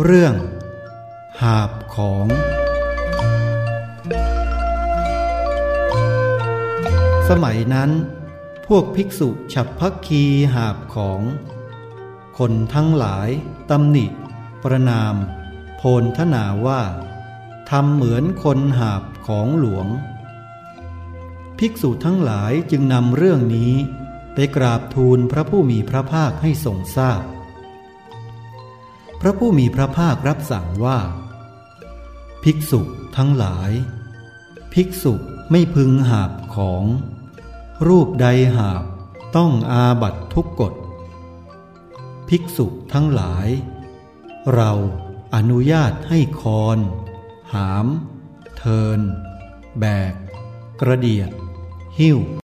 เรื่อง หาบของ สมัยนั้น พวกภิกษุฉับพักคีหาบของ คนทั้งหลายตำหนิ ประนาม โพลทนาว่าทำเหมือนคนหาบของหลวง ภิกษุทั้งหลายจึงนำเรื่องนี้ไปกราบทูลพระผู้มีพระภาคให้ทรงทราบพ พระผู้มีพระภาครับสั่งว่า ภิกษุทั้งหลาย ภิกษุไม่พึงหาบของ รูปใดหาบต้องอาบัตทุกกฎ ภิกษุทั้งหลาย เราอนุญาตให้คอน หาม เทิน แบก กระเดียด หิ้ว